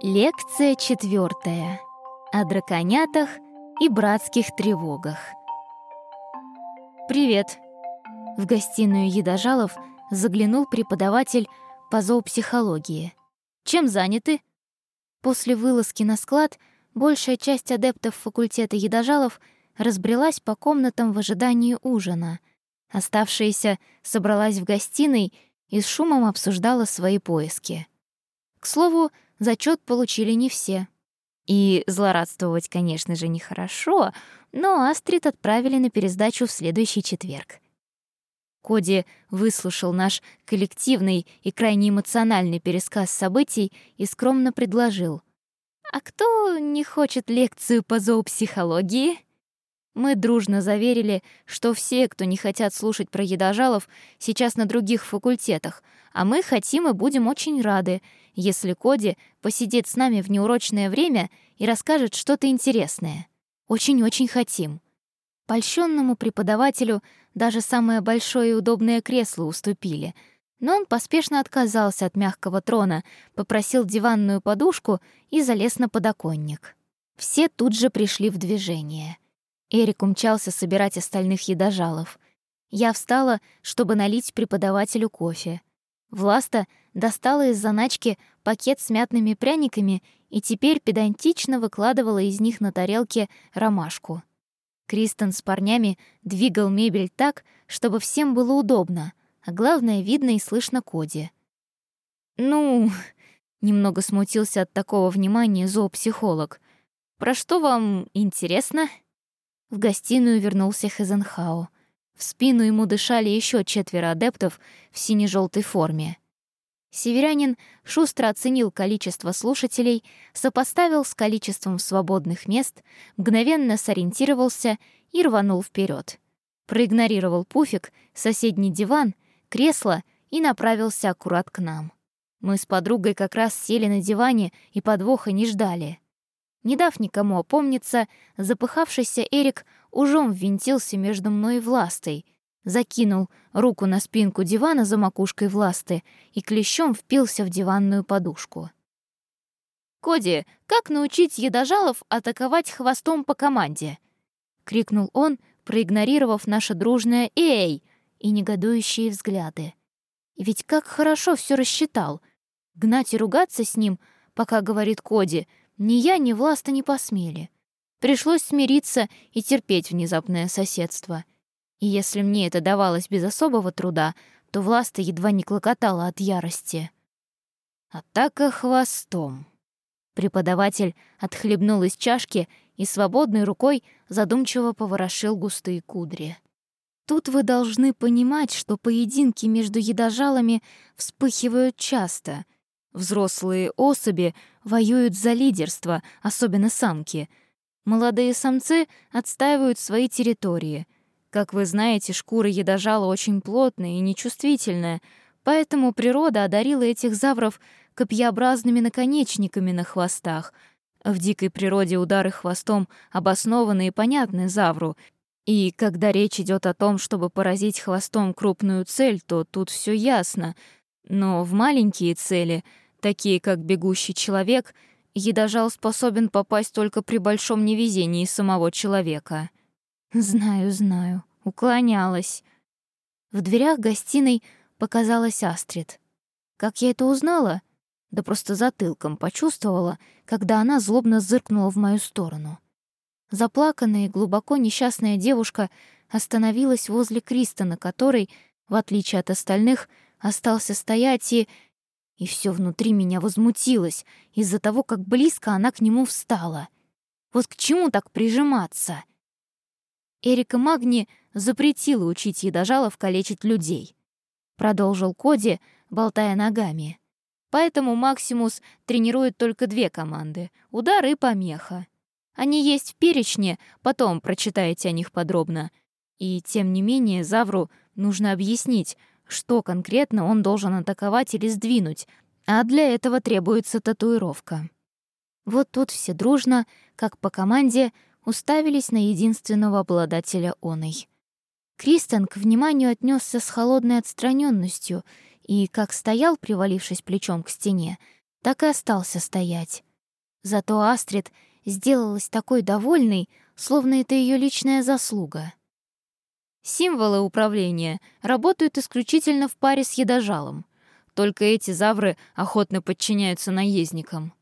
Лекция четвертая. О драконятах и братских тревогах. «Привет!» В гостиную едожалов заглянул преподаватель по зоопсихологии. «Чем заняты?» После вылазки на склад большая часть адептов факультета едожалов разбрелась по комнатам в ожидании ужина. Оставшаяся собралась в гостиной и с шумом обсуждала свои поиски. К слову, зачет получили не все. И злорадствовать, конечно же, нехорошо, но Астрид отправили на пересдачу в следующий четверг. Коди выслушал наш коллективный и крайне эмоциональный пересказ событий и скромно предложил. «А кто не хочет лекцию по зоопсихологии?» Мы дружно заверили, что все, кто не хотят слушать про едожалов, сейчас на других факультетах, а мы хотим и будем очень рады, если Коди посидит с нами в неурочное время и расскажет что-то интересное. Очень-очень хотим. Польщенному преподавателю даже самое большое и удобное кресло уступили, но он поспешно отказался от мягкого трона, попросил диванную подушку и залез на подоконник. Все тут же пришли в движение — Эрик умчался собирать остальных едожалов. Я встала, чтобы налить преподавателю кофе. Власта достала из заначки пакет с мятными пряниками и теперь педантично выкладывала из них на тарелке ромашку. Кристен с парнями двигал мебель так, чтобы всем было удобно, а главное, видно и слышно Коди. «Ну...» — немного смутился от такого внимания зоопсихолог. «Про что вам интересно?» В гостиную вернулся Хезенхау. В спину ему дышали еще четверо адептов в сине-желтой форме. Северянин шустро оценил количество слушателей, сопоставил с количеством свободных мест, мгновенно сориентировался и рванул вперед. Проигнорировал пуфик, соседний диван, кресло и направился аккурат к нам. Мы с подругой как раз сели на диване и подвоха не ждали. Не дав никому опомниться, запыхавшийся Эрик ужом ввинтился между мной и Властой, закинул руку на спинку дивана за макушкой Власты и клещом впился в диванную подушку. «Коди, как научить едожалов атаковать хвостом по команде?» — крикнул он, проигнорировав наше дружное «Эй!» и негодующие взгляды. Ведь как хорошо все рассчитал. Гнать и ругаться с ним, пока говорит Коди — ни я, ни Власта не посмели. Пришлось смириться и терпеть внезапное соседство. И если мне это давалось без особого труда, то Власта едва не клокотала от ярости. Атака хвостом. Преподаватель отхлебнул из чашки и свободной рукой задумчиво поворошил густые кудри. Тут вы должны понимать, что поединки между едожалами вспыхивают часто — Взрослые особи воюют за лидерство, особенно самки. Молодые самцы отстаивают свои территории. Как вы знаете, шкура едожала очень плотная и нечувствительная, поэтому природа одарила этих завров копьеобразными наконечниками на хвостах. В дикой природе удары хвостом обоснованы и понятны завру, и когда речь идет о том, чтобы поразить хвостом крупную цель, то тут все ясно — но в маленькие цели, такие как бегущий человек, едожал способен попасть только при большом невезении самого человека. Знаю, знаю, уклонялась. В дверях гостиной показалась Астрид. Как я это узнала? Да просто затылком почувствовала, когда она злобно зыркнула в мою сторону. Заплаканная и глубоко несчастная девушка остановилась возле Кристона, который, в отличие от остальных, остался стоять и... И все внутри меня возмутилось из-за того, как близко она к нему встала. Вот к чему так прижиматься? Эрика Магни запретила учить едожалов калечить людей. Продолжил Коди, болтая ногами. Поэтому Максимус тренирует только две команды — удар и помеха. Они есть в перечне, потом прочитаете о них подробно. И тем не менее Завру нужно объяснить, что конкретно он должен атаковать или сдвинуть, а для этого требуется татуировка. Вот тут все дружно, как по команде, уставились на единственного обладателя оной. Кристен к вниманию отнесся с холодной отстраненностью и, как стоял, привалившись плечом к стене, так и остался стоять. Зато Астрид сделалась такой довольной, словно это ее личная заслуга. Символы управления работают исключительно в паре с едожалом. Только эти завры охотно подчиняются наездникам.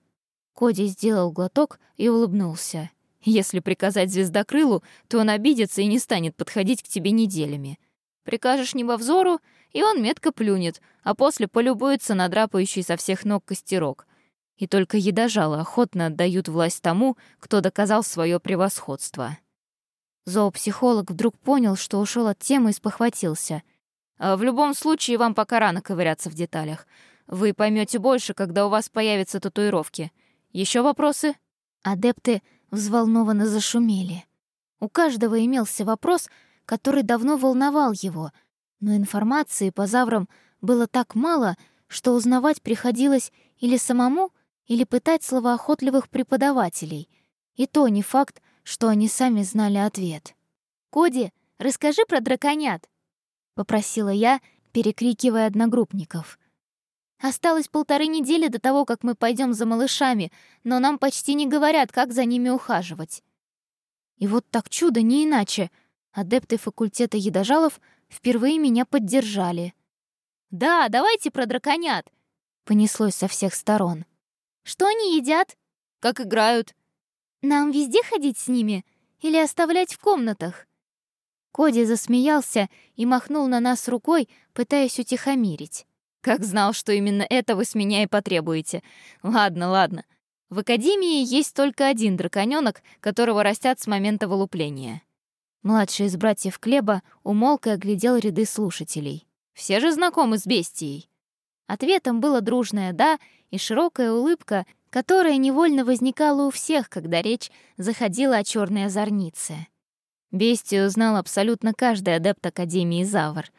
Коди сделал глоток и улыбнулся. Если приказать звездокрылу, то он обидится и не станет подходить к тебе неделями. Прикажешь небовзору, и он метко плюнет, а после полюбуется на драпающий со всех ног костерок. И только едожалы охотно отдают власть тому, кто доказал свое превосходство. Зоопсихолог вдруг понял, что ушел от темы и спохватился. «А «В любом случае, вам пока рано ковыряться в деталях. Вы поймете больше, когда у вас появятся татуировки. Еще вопросы?» Адепты взволнованно зашумели. У каждого имелся вопрос, который давно волновал его, но информации по заврам было так мало, что узнавать приходилось или самому, или пытать словоохотливых преподавателей. И то не факт, что они сами знали ответ. «Коди, расскажи про драконят!» — попросила я, перекрикивая одногруппников. «Осталось полторы недели до того, как мы пойдем за малышами, но нам почти не говорят, как за ними ухаживать». И вот так чудо, не иначе. Адепты факультета едожалов впервые меня поддержали. «Да, давайте про драконят!» — понеслось со всех сторон. «Что они едят?» «Как играют?» Нам везде ходить с ними или оставлять в комнатах?» Коди засмеялся и махнул на нас рукой, пытаясь утихомирить. «Как знал, что именно это вы с меня и потребуете. Ладно, ладно. В Академии есть только один драконёнок, которого растят с момента вылупления». Младший из братьев Клеба умолк и оглядел ряды слушателей. «Все же знакомы с бестией?» Ответом было дружное «да» и широкая улыбка, которая невольно возникала у всех, когда речь заходила о черной озорнице. Бестию знал абсолютно каждый адепт Академии Завр.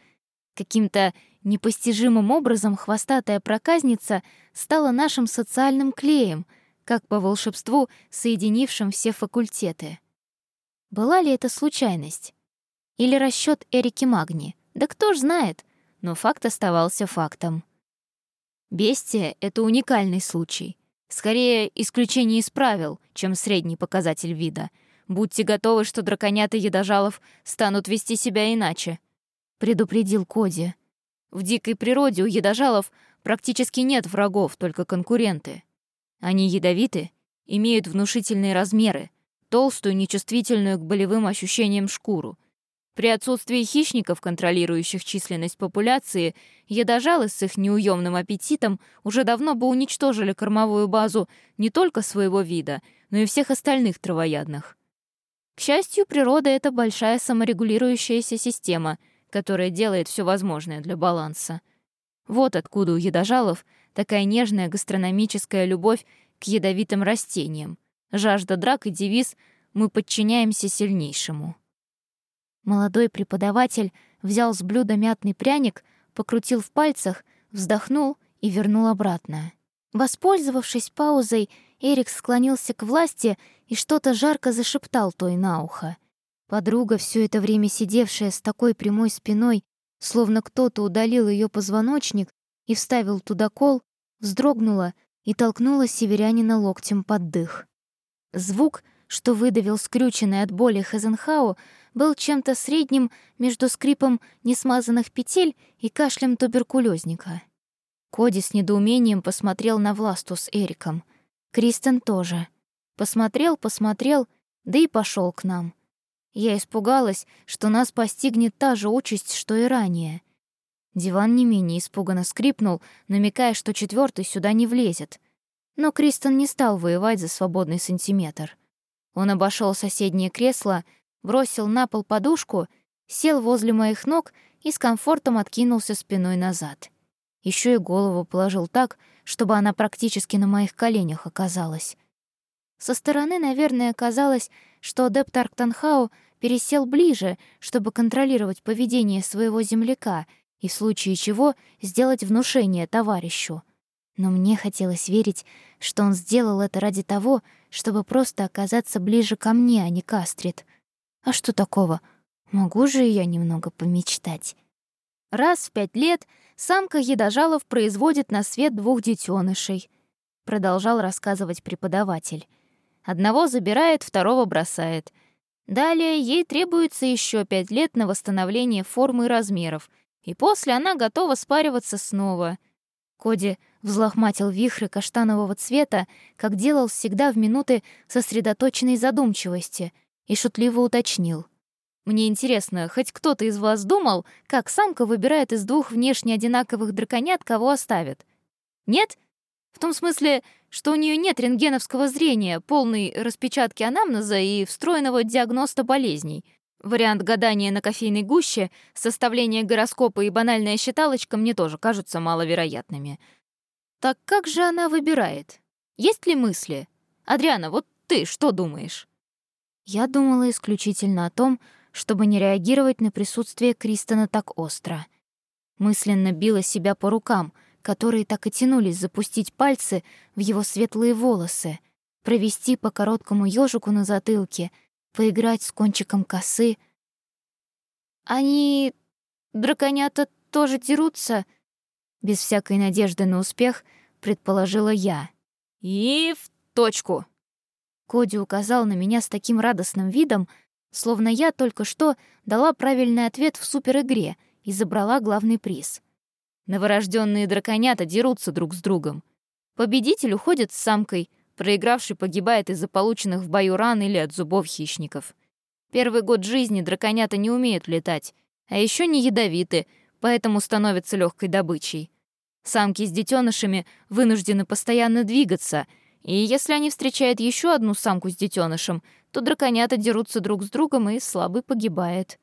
Каким-то непостижимым образом хвостатая проказница стала нашим социальным клеем, как по волшебству, соединившим все факультеты. Была ли это случайность? Или расчет Эрики Магни? Да кто ж знает, но факт оставался фактом. Бестия — это уникальный случай — Скорее, исключение из правил, чем средний показатель вида. Будьте готовы, что драконята едожалов станут вести себя иначе», — предупредил Коди. «В дикой природе у едожалов практически нет врагов, только конкуренты. Они ядовиты, имеют внушительные размеры, толстую, нечувствительную к болевым ощущениям шкуру — при отсутствии хищников, контролирующих численность популяции, едожалы с их неуемным аппетитом уже давно бы уничтожили кормовую базу не только своего вида, но и всех остальных травоядных. К счастью, природа — это большая саморегулирующаяся система, которая делает все возможное для баланса. Вот откуда у едожалов такая нежная гастрономическая любовь к ядовитым растениям. Жажда драк и девиз «Мы подчиняемся сильнейшему». Молодой преподаватель взял с блюда мятный пряник, покрутил в пальцах, вздохнул и вернул обратно. Воспользовавшись паузой, Эрик склонился к власти и что-то жарко зашептал той на ухо. Подруга, все это время сидевшая с такой прямой спиной, словно кто-то удалил ее позвоночник и вставил туда кол, вздрогнула и толкнула северянина локтем под дых. Звук, что выдавил скрюченный от боли Хазенхау, был чем-то средним между скрипом несмазанных петель и кашлем туберкулезника. Коди с недоумением посмотрел на Власту с Эриком. Кристен тоже. Посмотрел, посмотрел, да и пошел к нам. Я испугалась, что нас постигнет та же участь, что и ранее. Диван не менее испуганно скрипнул, намекая, что четвертый сюда не влезет. Но Кристен не стал воевать за свободный сантиметр. Он обошел соседнее кресло, бросил на пол подушку, сел возле моих ног и с комфортом откинулся спиной назад. Еще и голову положил так, чтобы она практически на моих коленях оказалась. Со стороны, наверное, казалось, что адепт Арктанхау пересел ближе, чтобы контролировать поведение своего земляка и в случае чего сделать внушение товарищу. Но мне хотелось верить, что он сделал это ради того, чтобы просто оказаться ближе ко мне, а не к Астрид — а что такого? Могу же я немного помечтать. Раз в пять лет самка едожалов производит на свет двух детенышей. продолжал рассказывать преподаватель. Одного забирает, второго бросает. Далее ей требуется еще пять лет на восстановление формы и размеров, и после она готова спариваться снова. Коди взлохматил вихры каштанового цвета, как делал всегда в минуты сосредоточенной задумчивости, и шутливо уточнил. «Мне интересно, хоть кто-то из вас думал, как самка выбирает из двух внешне одинаковых драконят, кого оставит? Нет? В том смысле, что у нее нет рентгеновского зрения, полной распечатки анамнеза и встроенного диагноста болезней. Вариант гадания на кофейной гуще, составление гороскопа и банальная считалочка мне тоже кажутся маловероятными. Так как же она выбирает? Есть ли мысли? Адриана, вот ты что думаешь? Я думала исключительно о том, чтобы не реагировать на присутствие Кристона так остро. Мысленно била себя по рукам — которые так и тянулись запустить пальцы в его светлые волосы, провести по короткому ёжику на затылке, поиграть с кончиком косы. «Они... драконята тоже дерутся?» Без всякой надежды на успех предположила я. «И в точку!» Коди указал на меня с таким радостным видом, словно я только что дала правильный ответ в суперигре и забрала главный приз. Новорожденные драконята дерутся друг с другом. Победитель уходит с самкой, проигравший погибает из-за полученных в бою ран или от зубов хищников. Первый год жизни драконята не умеют летать, а еще не ядовиты, поэтому становятся легкой добычей. Самки с детенышами вынуждены постоянно двигаться, и если они встречают еще одну самку с детенышем, то драконята дерутся друг с другом, и слабый погибает.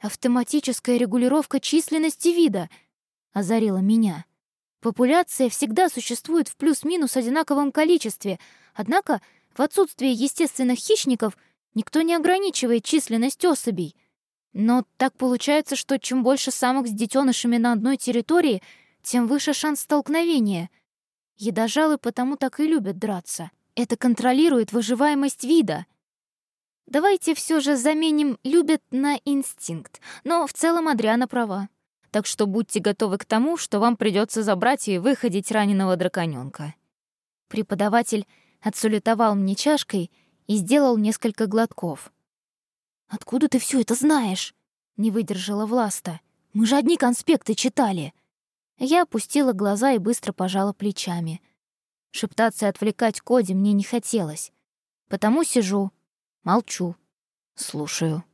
Автоматическая регулировка численности вида — озарила меня. Популяция всегда существует в плюс-минус одинаковом количестве, однако в отсутствие естественных хищников никто не ограничивает численность особей. Но так получается, что чем больше самок с детенышами на одной территории, тем выше шанс столкновения. Едожалы потому так и любят драться. Это контролирует выживаемость вида. Давайте все же заменим «любят» на «инстинкт», но в целом Адриана права так что будьте готовы к тому, что вам придется забрать и выходить раненого драконёнка». Преподаватель отсулетовал мне чашкой и сделал несколько глотков. «Откуда ты все это знаешь?» — не выдержала Власта. «Мы же одни конспекты читали». Я опустила глаза и быстро пожала плечами. Шептаться и отвлекать Коди мне не хотелось. Потому сижу, молчу, слушаю.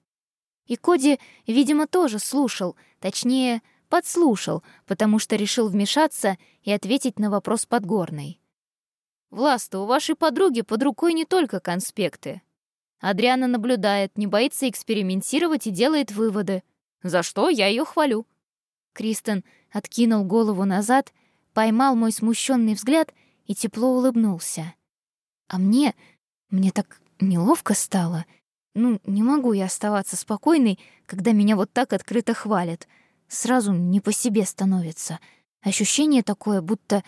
И Коди, видимо, тоже слушал, точнее, подслушал, потому что решил вмешаться и ответить на вопрос Подгорной. «Власта, у вашей подруги под рукой не только конспекты. Адриана наблюдает, не боится экспериментировать и делает выводы. За что я ее хвалю». Кристен откинул голову назад, поймал мой смущенный взгляд и тепло улыбнулся. А мне... мне так неловко стало — ну, не могу я оставаться спокойной, когда меня вот так открыто хвалят. Сразу не по себе становится. Ощущение такое, будто...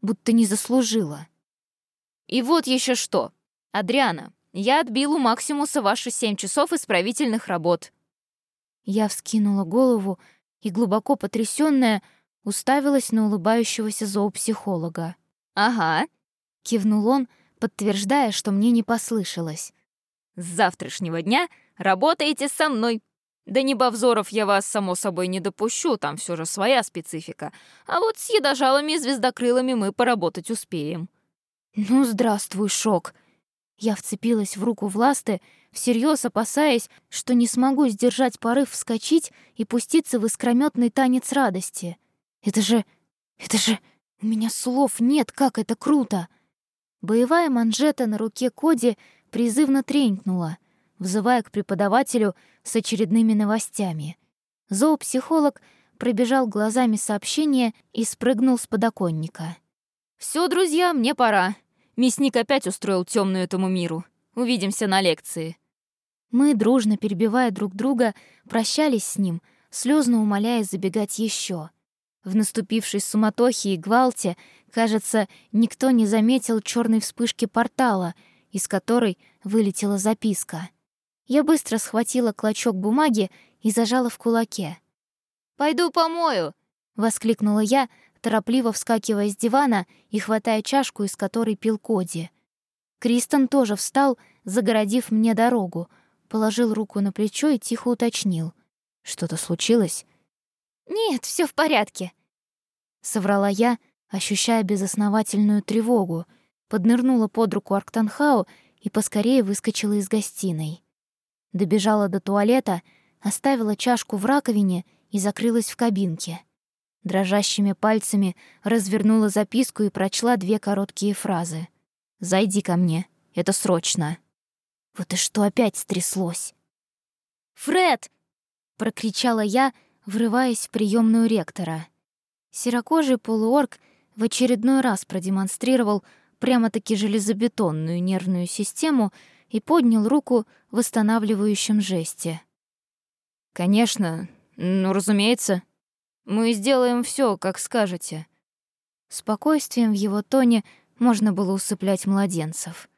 будто не заслужила. И вот еще что. Адриана, я отбил у Максимуса ваши семь часов исправительных работ. Я вскинула голову и, глубоко потрясённая, уставилась на улыбающегося зоопсихолога. «Ага», — кивнул он, подтверждая, что мне не послышалось. С завтрашнего дня работаете со мной. Да не Бавзоров я вас, само собой, не допущу, там все же своя специфика. А вот с едожалами и звездокрылами мы поработать успеем». «Ну, здравствуй, шок!» Я вцепилась в руку Власты, всерьез опасаясь, что не смогу сдержать порыв вскочить и пуститься в искрометный танец радости. «Это же... это же... у меня слов нет, как это круто!» Боевая манжета на руке Коди призывно тренькнула, взывая к преподавателю с очередными новостями. Зоопсихолог пробежал глазами сообщение и спрыгнул с подоконника. «Всё, друзья, мне пора. Мясник опять устроил темную этому миру. Увидимся на лекции». Мы, дружно перебивая друг друга, прощались с ним, слезно умоляя забегать еще. В наступившей суматохе и гвалте, кажется, никто не заметил черной вспышки портала — из которой вылетела записка. Я быстро схватила клочок бумаги и зажала в кулаке. «Пойду помою!» — воскликнула я, торопливо вскакивая с дивана и хватая чашку, из которой пил Коди. Кристен тоже встал, загородив мне дорогу, положил руку на плечо и тихо уточнил. «Что-то случилось?» «Нет, все в порядке», — соврала я, ощущая безосновательную тревогу, поднырнула под руку Арктанхау и поскорее выскочила из гостиной. Добежала до туалета, оставила чашку в раковине и закрылась в кабинке. Дрожащими пальцами развернула записку и прочла две короткие фразы. «Зайди ко мне. Это срочно». Вот и что опять стряслось? «Фред!» — прокричала я, врываясь в приемную ректора. Серокожий полуорг в очередной раз продемонстрировал прямо-таки железобетонную нервную систему и поднял руку в восстанавливающем жесте. «Конечно, ну, разумеется. Мы сделаем все, как скажете». Спокойствием в его тоне можно было усыплять младенцев.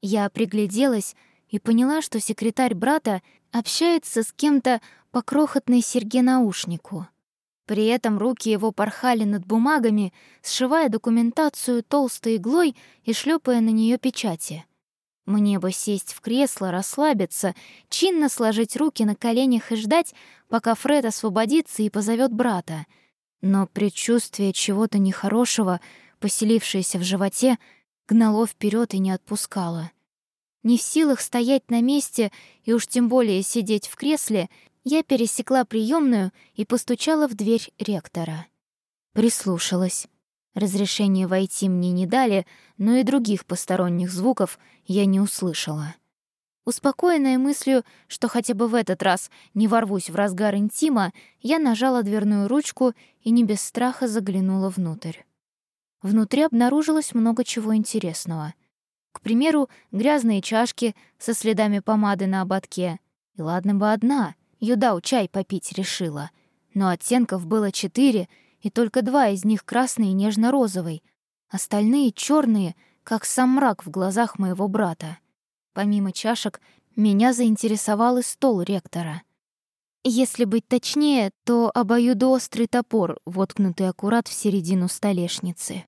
Я пригляделась и поняла, что секретарь брата общается с кем-то по крохотной серьге-наушнику. При этом руки его порхали над бумагами, сшивая документацию толстой иглой и шлепая на нее печати. Мне бы сесть в кресло, расслабиться, чинно сложить руки на коленях и ждать, пока Фред освободится и позовет брата. Но предчувствие чего-то нехорошего, поселившееся в животе, гнало вперед и не отпускало. Не в силах стоять на месте и уж тем более сидеть в кресле, я пересекла приемную и постучала в дверь ректора. Прислушалась. Разрешения войти мне не дали, но и других посторонних звуков я не услышала. Успокоенная мыслью, что хотя бы в этот раз не ворвусь в разгар интима, я нажала дверную ручку и не без страха заглянула внутрь. Внутри обнаружилось много чего интересного. К примеру, грязные чашки со следами помады на ободке. И ладно бы одна — Юдау чай попить решила. Но оттенков было четыре, и только два из них красный и нежно-розовый. Остальные черные, как сам мрак в глазах моего брата. Помимо чашек, меня заинтересовал и стол ректора. Если быть точнее, то обоюдоострый топор, воткнутый аккурат в середину столешницы.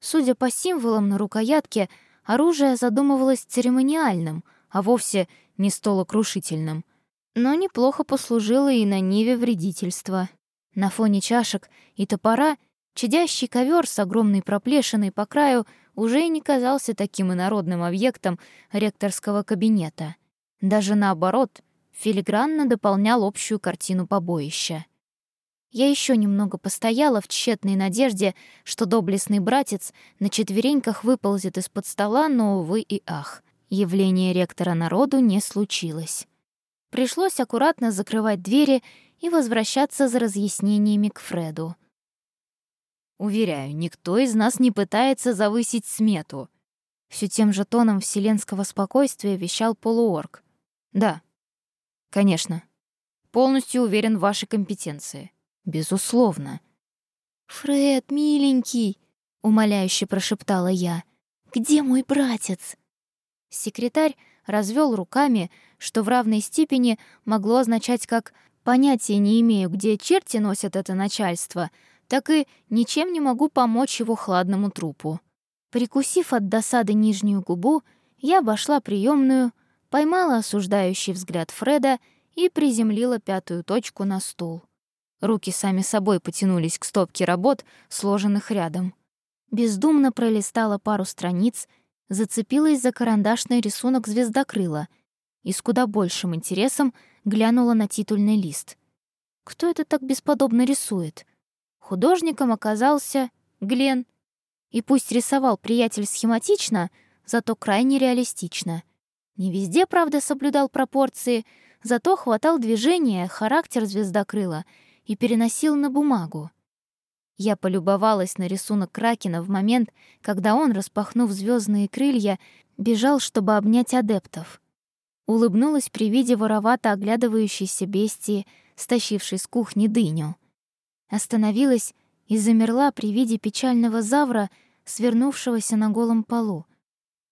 Судя по символам на рукоятке, оружие задумывалось церемониальным, а вовсе не столокрушительным но неплохо послужила и на ниве вредительства. На фоне чашек и топора чадящий ковер с огромной проплешиной по краю уже и не казался таким инородным объектом ректорского кабинета. Даже наоборот, филигранно дополнял общую картину побоища. Я еще немного постояла в тщетной надежде, что доблестный братец на четвереньках выползет из-под стола, но, увы и ах, явление ректора народу не случилось. Пришлось аккуратно закрывать двери и возвращаться за разъяснениями к Фреду. «Уверяю, никто из нас не пытается завысить смету», — все тем же тоном вселенского спокойствия вещал полуорг. «Да, конечно. Полностью уверен в вашей компетенции. Безусловно». «Фред, миленький», — умоляюще прошептала я, — «где мой братец?» Секретарь развел руками, что в равной степени могло означать как «понятия не имею, где черти носят это начальство», так и «ничем не могу помочь его хладному трупу». Прикусив от досады нижнюю губу, я обошла приемную, поймала осуждающий взгляд Фреда и приземлила пятую точку на стул. Руки сами собой потянулись к стопке работ, сложенных рядом. Бездумно пролистала пару страниц — зацепилась за карандашный рисунок звездокрыла и с куда большим интересом глянула на титульный лист. Кто это так бесподобно рисует? Художником оказался Глен. И пусть рисовал приятель схематично, зато крайне реалистично. Не везде, правда, соблюдал пропорции, зато хватал движения, характер звездокрыла и переносил на бумагу. Я полюбовалась на рисунок Кракена в момент, когда он, распахнув звездные крылья, бежал, чтобы обнять адептов. Улыбнулась при виде воровато оглядывающейся бестии, стащившей с кухни дыню. Остановилась и замерла при виде печального завра, свернувшегося на голом полу.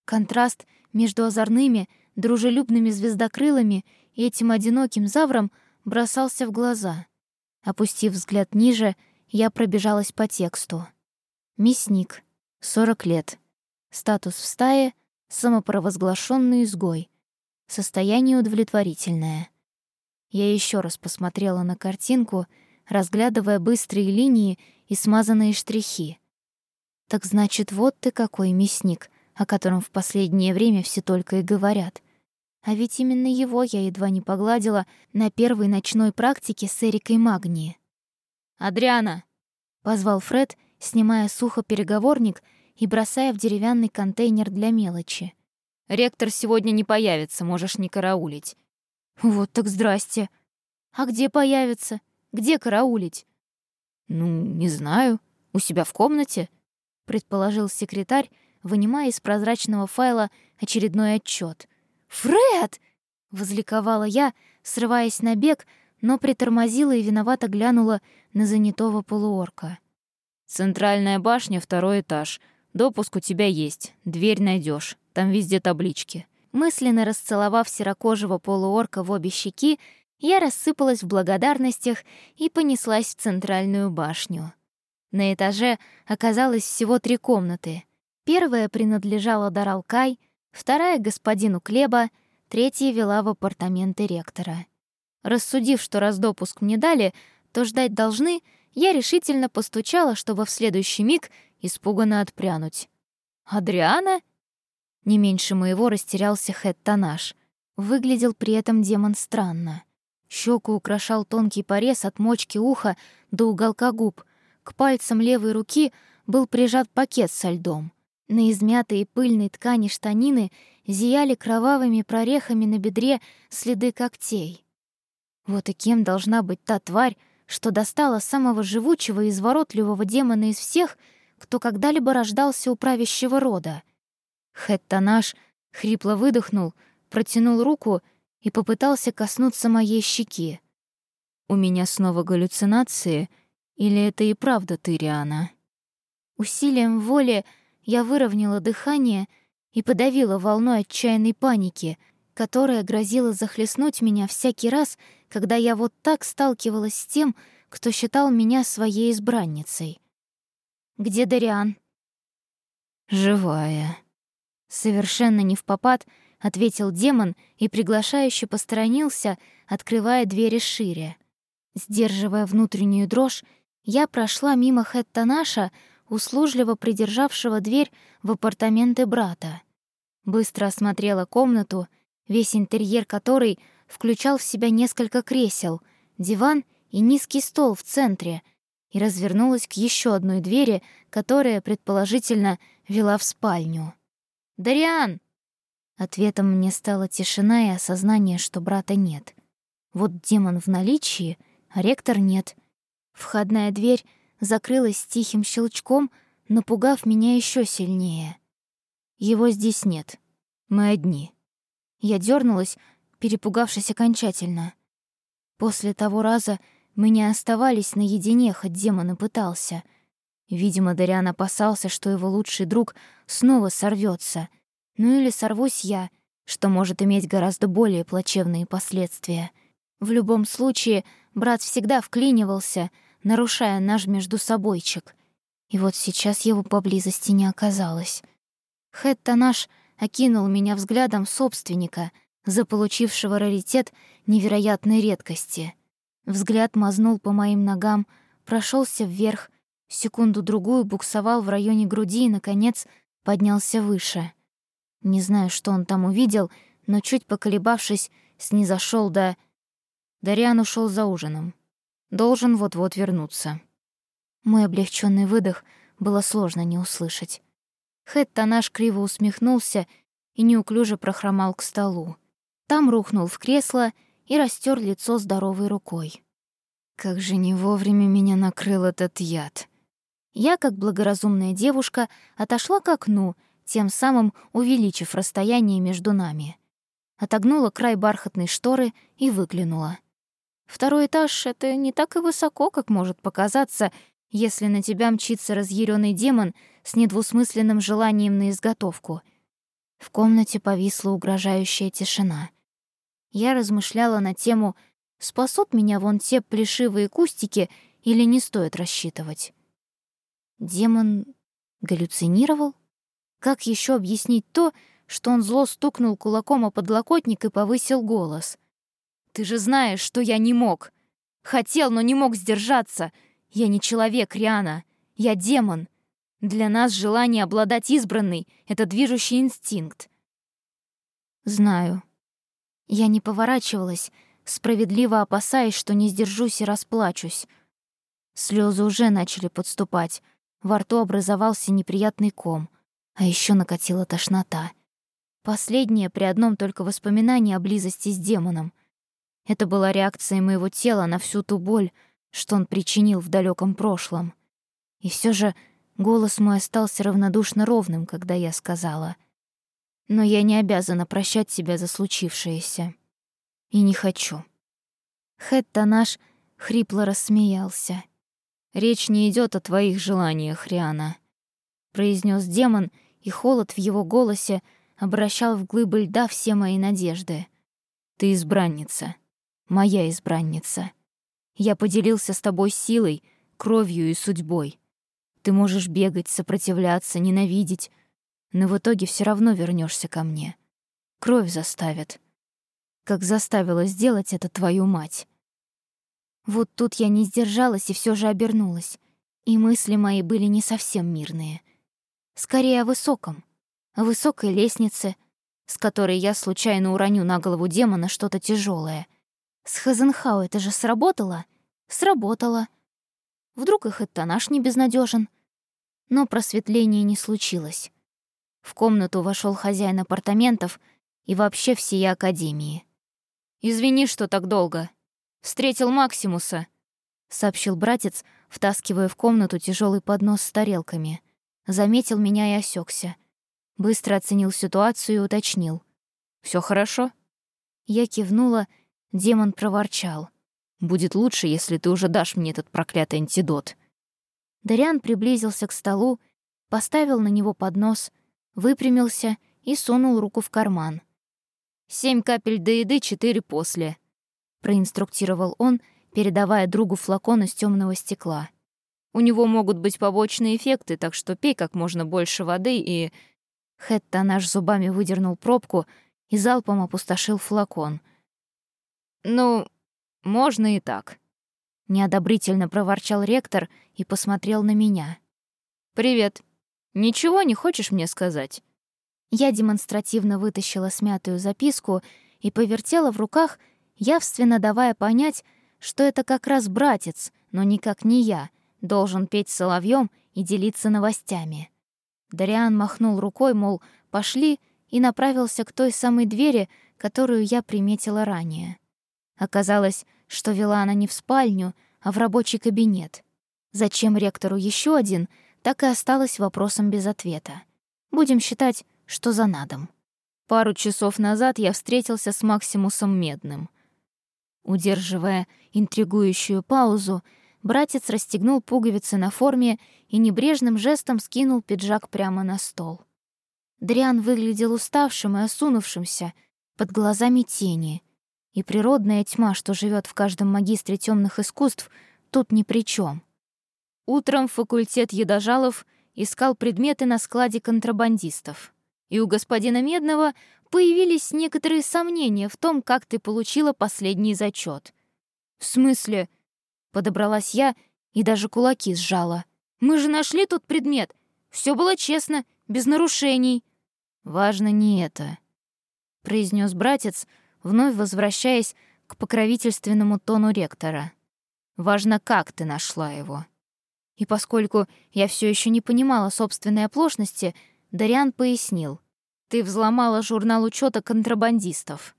Контраст между озорными, дружелюбными звездокрылами и этим одиноким завром бросался в глаза. Опустив взгляд ниже — я пробежалась по тексту. Мясник, 40 лет. Статус в стае — самопровозглашенный изгой. Состояние удовлетворительное. Я еще раз посмотрела на картинку, разглядывая быстрые линии и смазанные штрихи. Так значит, вот ты какой мясник, о котором в последнее время все только и говорят. А ведь именно его я едва не погладила на первой ночной практике с Эрикой Магни. «Адриана!» — позвал Фред, снимая сухо переговорник и бросая в деревянный контейнер для мелочи. Ректор сегодня не появится, можешь не караулить». «Вот так здрасте. А где появится? Где караулить?» «Ну, не знаю. У себя в комнате», — предположил секретарь, вынимая из прозрачного файла очередной отчет. «Фред!» — возликовала я, срываясь на бег, но притормозила и виновато глянула на занятого полуорка. «Центральная башня, второй этаж. Допуск у тебя есть, дверь найдешь. Там везде таблички». Мысленно расцеловав серокожего полуорка в обе щеки, я рассыпалась в благодарностях и понеслась в центральную башню. На этаже оказалось всего три комнаты. Первая принадлежала Даралкай, вторая — господину Клеба, третья вела в апартаменты ректора. Рассудив, что раз допуск мне дали, то ждать должны, я решительно постучала, чтобы в следующий миг испуганно отпрянуть. «Адриана?» Не меньше моего растерялся Хэт Танаш. Выглядел при этом демон странно. Щеку украшал тонкий порез от мочки уха до уголка губ. К пальцам левой руки был прижат пакет со льдом. На измятой и пыльной ткани штанины зияли кровавыми прорехами на бедре следы когтей. Вот и кем должна быть та тварь, что достала самого живучего и изворотливого демона из всех, кто когда-либо рождался у правящего рода. Хэттанаш хрипло выдохнул, протянул руку и попытался коснуться моей щеки. «У меня снова галлюцинации, или это и правда ты, Риана?» Усилием воли я выровняла дыхание и подавила волной отчаянной паники, которая грозила захлестнуть меня всякий раз, когда я вот так сталкивалась с тем, кто считал меня своей избранницей. «Где Дариан?» «Живая», Совершенно не в попад, ответил демон и приглашающе посторонился, открывая двери шире. Сдерживая внутреннюю дрожь, я прошла мимо Хэттанаша, услужливо придержавшего дверь в апартаменты брата. Быстро осмотрела комнату, весь интерьер которой включал в себя несколько кресел, диван и низкий стол в центре, и развернулась к еще одной двери, которая, предположительно, вела в спальню. «Дариан!» Ответом мне стала тишина и осознание, что брата нет. Вот демон в наличии, а ректор нет. Входная дверь закрылась тихим щелчком, напугав меня еще сильнее. Его здесь нет. Мы одни. Я дернулась, перепугавшись окончательно. После того раза мы не оставались наедине, хоть демон и пытался — Видимо, Дариан опасался, что его лучший друг снова сорвется. Ну или сорвусь я, что может иметь гораздо более плачевные последствия. В любом случае, брат всегда вклинивался, нарушая наш междусобойчик. И вот сейчас его поблизости не оказалось. Хэтта наш окинул меня взглядом собственника, заполучившего раритет невероятной редкости. Взгляд мазнул по моим ногам, прошелся вверх Секунду-другую буксовал в районе груди и, наконец, поднялся выше. Не знаю, что он там увидел, но чуть поколебавшись, снизошёл до... Дариан ушел за ужином. Должен вот-вот вернуться. Мой облегченный выдох было сложно не услышать. Хэт Танаш криво усмехнулся и неуклюже прохромал к столу. Там рухнул в кресло и растер лицо здоровой рукой. Как же не вовремя меня накрыл этот яд. Я, как благоразумная девушка, отошла к окну, тем самым увеличив расстояние между нами. Отогнула край бархатной шторы и выглянула. Второй этаж — это не так и высоко, как может показаться, если на тебя мчится разъяренный демон с недвусмысленным желанием на изготовку. В комнате повисла угрожающая тишина. Я размышляла на тему «Спасут меня вон те плешивые кустики Или не стоит рассчитывать? Демон галлюцинировал? Как еще объяснить то, что он зло стукнул кулаком о подлокотник и повысил голос? «Ты же знаешь, что я не мог! Хотел, но не мог сдержаться! Я не человек, Риана! Я демон! Для нас желание обладать избранной — это движущий инстинкт!» «Знаю». Я не поворачивалась, справедливо опасаясь, что не сдержусь и расплачусь. Слезы уже начали подступать, во рту образовался неприятный ком, а еще накатила тошнота. Последнее при одном только воспоминании о близости с демоном. Это была реакция моего тела на всю ту боль, что он причинил в далеком прошлом. И все же голос мой остался равнодушно ровным, когда я сказала. Но я не обязана прощать себя за случившееся. И не хочу. Хэтта наш хрипло рассмеялся. «Речь не идет о твоих желаниях, Риана», — произнес демон, и холод в его голосе обращал в глыбы льда все мои надежды. «Ты избранница, моя избранница. Я поделился с тобой силой, кровью и судьбой. Ты можешь бегать, сопротивляться, ненавидеть, но в итоге все равно вернешься ко мне. Кровь заставит. Как заставила сделать это твою мать. Вот тут я не сдержалась и все же обернулась. И мысли мои были не совсем мирные. Скорее о высоком, о высокой лестнице, с которой я случайно уроню на голову демона что-то тяжелое. С Хазенхау это же сработало? Сработало. Вдруг их это наш не безнадежен. Но просветления не случилось. В комнату вошел хозяин апартаментов и вообще всей академии. «Извини, что так долго», Встретил Максимуса», — сообщил братец, втаскивая в комнату тяжелый поднос с тарелками. Заметил меня и осекся. Быстро оценил ситуацию и уточнил. Все хорошо?» Я кивнула, демон проворчал. «Будет лучше, если ты уже дашь мне этот проклятый антидот». Дариан приблизился к столу, поставил на него поднос, выпрямился и сунул руку в карман. «Семь капель до еды, четыре после», проинструктировал он, передавая другу флакон из темного стекла. У него могут быть побочные эффекты, так что пей как можно больше воды и... Хэтта наш зубами выдернул пробку и залпом опустошил флакон. «Ну, можно и так», — неодобрительно проворчал ректор и посмотрел на меня. «Привет. Ничего не хочешь мне сказать?» Я демонстративно вытащила смятую записку и повертела в руках, явственно давая понять, что это как раз братец, но никак не я, должен петь соловьем и делиться новостями. Дариан махнул рукой, мол, пошли, и направился к той самой двери, которую я приметила ранее. Оказалось, что вела она не в спальню, а в рабочий кабинет. Зачем ректору еще один, так и осталось вопросом без ответа. Будем считать, что за надом. Пару часов назад я встретился с Максимусом Медным. Удерживая интригующую паузу, братец расстегнул пуговицы на форме и небрежным жестом скинул пиджак прямо на стол. Дриан выглядел уставшим и осунувшимся, под глазами тени, и природная тьма, что живет в каждом магистре темных искусств, тут ни при чем. Утром факультет едожалов искал предметы на складе контрабандистов, и у господина Медного появились некоторые сомнения в том, как ты получила последний зачет. «В смысле?» — подобралась я и даже кулаки сжала. «Мы же нашли тот предмет. Все было честно, без нарушений». «Важно не это», — произнес братец, вновь возвращаясь к покровительственному тону ректора. «Важно, как ты нашла его». И поскольку я все еще не понимала собственной оплошности, Дариан пояснил — ты взломала журнал учета контрабандистов.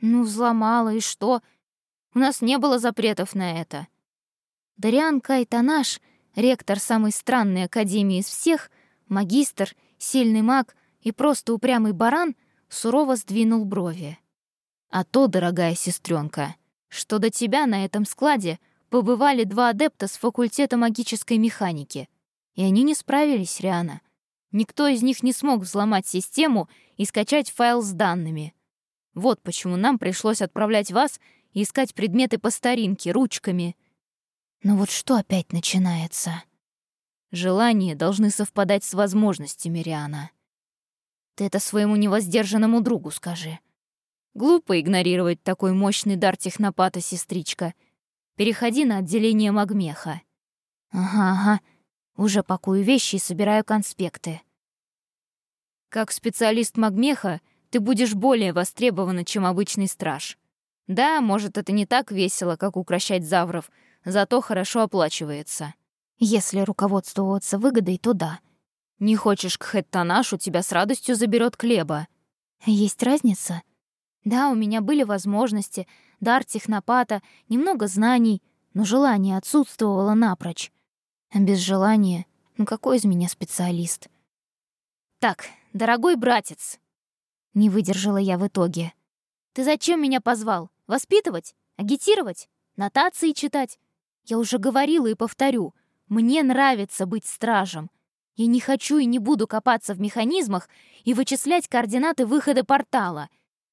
Ну, взломала, и что? У нас не было запретов на это. Дариан Кайтанаш, ректор самой странной академии из всех, магистр, сильный маг и просто упрямый баран, сурово сдвинул брови. А то, дорогая сестренка, что до тебя на этом складе побывали два адепта с факультета магической механики, и они не справились, Риана. Никто из них не смог взломать систему и скачать файл с данными. Вот почему нам пришлось отправлять вас и искать предметы по старинке, ручками. Но вот что опять начинается? Желания должны совпадать с возможностями, Риана. Ты это своему невоздержанному другу скажи. Глупо игнорировать такой мощный дар технопата, сестричка. Переходи на отделение Магмеха. Ага, ага. Уже пакую вещи и собираю конспекты. Как специалист Магмеха ты будешь более востребована, чем обычный страж. Да, может, это не так весело, как укращать завров, зато хорошо оплачивается. Если руководствоваться выгодой, то да. Не хочешь к Хэттанашу, тебя с радостью заберет Клеба. Есть разница? Да, у меня были возможности, дар технопата, немного знаний, но желание отсутствовало напрочь. А без желания, ну какой из меня специалист? Так, дорогой братец, не выдержала я в итоге. Ты зачем меня позвал? Воспитывать? Агитировать? Нотации читать? Я уже говорила и повторю. Мне нравится быть стражем. Я не хочу и не буду копаться в механизмах и вычислять координаты выхода портала.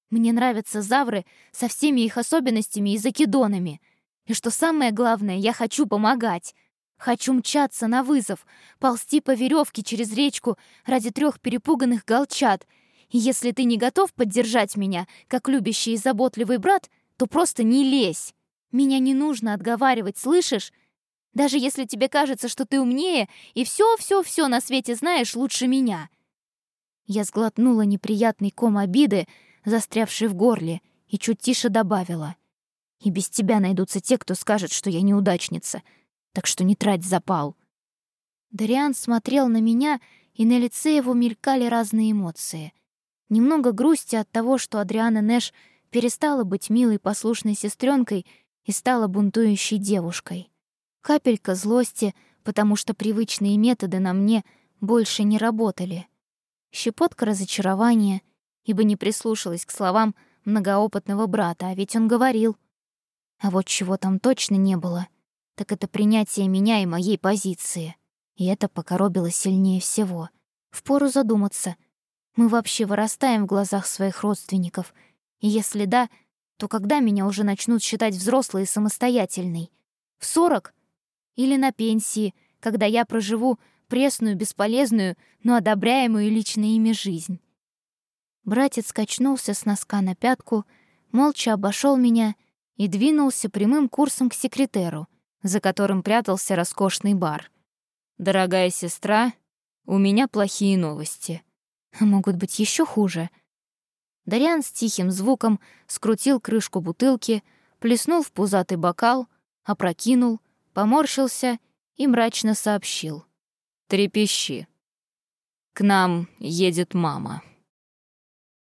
Мне нравятся завры со всеми их особенностями и закидонами. И что самое главное, я хочу помогать. Хочу мчаться на вызов, ползти по веревке через речку ради трех перепуганных голчат. И если ты не готов поддержать меня, как любящий и заботливый брат, то просто не лезь. Меня не нужно отговаривать, слышишь? Даже если тебе кажется, что ты умнее и все-все-все на свете знаешь лучше меня. Я сглотнула неприятный ком обиды, застрявший в горле, и чуть тише добавила. И без тебя найдутся те, кто скажет, что я неудачница — так что не трать запал. Дариан смотрел на меня, и на лице его мелькали разные эмоции. Немного грусти от того, что Адриана Нэш перестала быть милой послушной сестренкой и стала бунтующей девушкой. Капелька злости, потому что привычные методы на мне больше не работали. Щепотка разочарования, ибо не прислушалась к словам многоопытного брата, а ведь он говорил. А вот чего там точно не было — так это принятие меня и моей позиции. И это покоробило сильнее всего. Впору задуматься. Мы вообще вырастаем в глазах своих родственников. И если да, то когда меня уже начнут считать взрослой и самостоятельной? В сорок? Или на пенсии, когда я проживу пресную, бесполезную, но одобряемую лично ими жизнь? Братец качнулся с носка на пятку, молча обошел меня и двинулся прямым курсом к секретеру — за которым прятался роскошный бар. «Дорогая сестра, у меня плохие новости. Могут быть еще хуже». Дариан с тихим звуком скрутил крышку бутылки, плеснул в пузатый бокал, опрокинул, поморщился и мрачно сообщил. «Трепещи. К нам едет мама».